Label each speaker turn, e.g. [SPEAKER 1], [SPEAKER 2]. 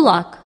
[SPEAKER 1] Kulak